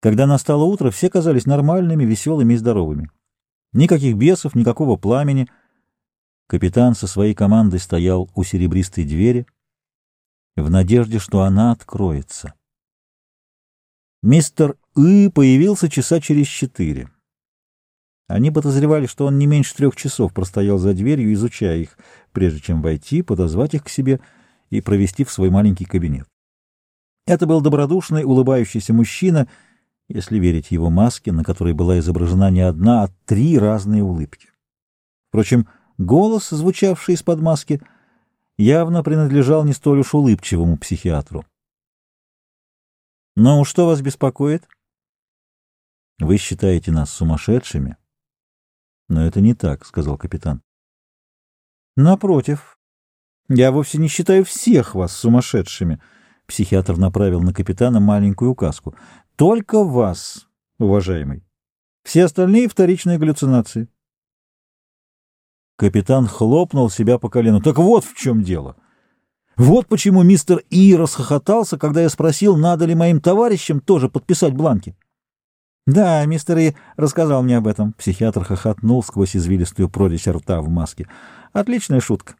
Когда настало утро, все казались нормальными, веселыми и здоровыми. Никаких бесов, никакого пламени. Капитан со своей командой стоял у серебристой двери в надежде, что она откроется. Мистер И появился часа через четыре. Они подозревали, что он не меньше трех часов простоял за дверью, изучая их, прежде чем войти, подозвать их к себе и провести в свой маленький кабинет. Это был добродушный, улыбающийся мужчина, если верить его маске, на которой была изображена не одна, а три разные улыбки. Впрочем, голос, звучавший из-под маски, явно принадлежал не столь уж улыбчивому психиатру. «Ну, что вас беспокоит?» «Вы считаете нас сумасшедшими?» «Но это не так», — сказал капитан. «Напротив, я вовсе не считаю всех вас сумасшедшими», — психиатр направил на капитана маленькую указку. «Только вас, уважаемый. Все остальные — вторичные галлюцинации». Капитан хлопнул себя по колену. «Так вот в чем дело. Вот почему мистер И расхохотался, когда я спросил, надо ли моим товарищам тоже подписать бланки». «Да, мистер И рассказал мне об этом». Психиатр хохотнул сквозь извилистую прорезь рта в маске. «Отличная шутка».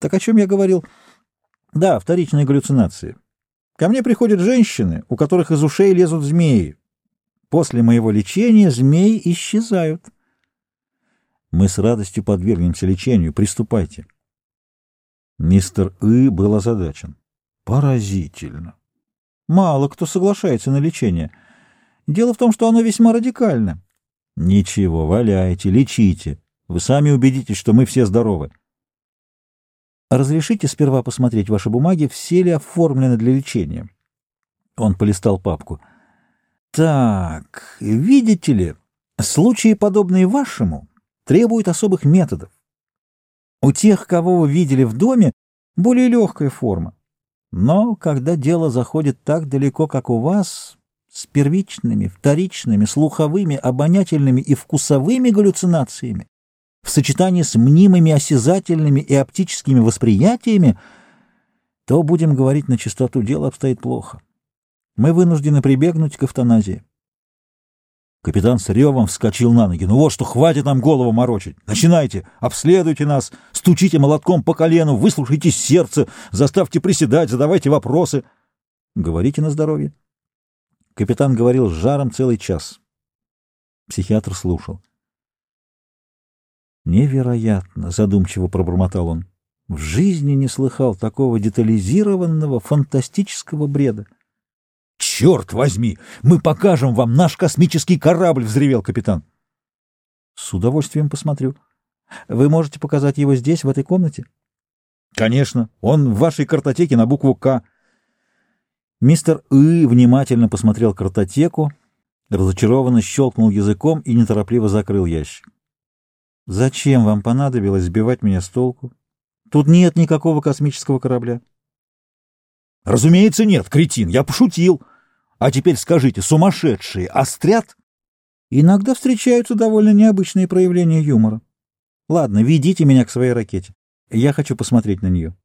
«Так о чем я говорил?» «Да, вторичные галлюцинации. Ко мне приходят женщины, у которых из ушей лезут змеи. После моего лечения змеи исчезают». «Мы с радостью подвергнемся лечению. Приступайте». Мистер И был озадачен. «Поразительно. Мало кто соглашается на лечение». Дело в том, что оно весьма радикально. Ничего, валяйте, лечите. Вы сами убедитесь, что мы все здоровы. Разрешите сперва посмотреть ваши бумаги, все ли оформлены для лечения. Он полистал папку. Так, видите ли, случаи, подобные вашему, требуют особых методов. У тех, кого вы видели в доме, более легкая форма. Но когда дело заходит так далеко, как у вас, с первичными, вторичными, слуховыми, обонятельными и вкусовыми галлюцинациями, в сочетании с мнимыми осязательными и оптическими восприятиями, то, будем говорить на чистоту, дело обстоит плохо. Мы вынуждены прибегнуть к эвтаназии. Капитан с ревом вскочил на ноги. «Ну вот что, хватит нам голову морочить! Начинайте! Обследуйте нас! Стучите молотком по колену! Выслушайте сердце! Заставьте приседать! Задавайте вопросы!» «Говорите на здоровье!» Капитан говорил с жаром целый час. Психиатр слушал. «Невероятно!» — задумчиво пробормотал он. «В жизни не слыхал такого детализированного, фантастического бреда». «Черт возьми! Мы покажем вам наш космический корабль!» — взревел капитан. «С удовольствием посмотрю. Вы можете показать его здесь, в этой комнате?» «Конечно. Он в вашей картотеке на букву «К». Мистер И внимательно посмотрел картотеку, разочарованно щелкнул языком и неторопливо закрыл ящик. «Зачем вам понадобилось сбивать меня с толку? Тут нет никакого космического корабля». «Разумеется, нет, кретин, я пошутил. А теперь скажите, сумасшедшие острят?» «Иногда встречаются довольно необычные проявления юмора. Ладно, ведите меня к своей ракете. Я хочу посмотреть на нее».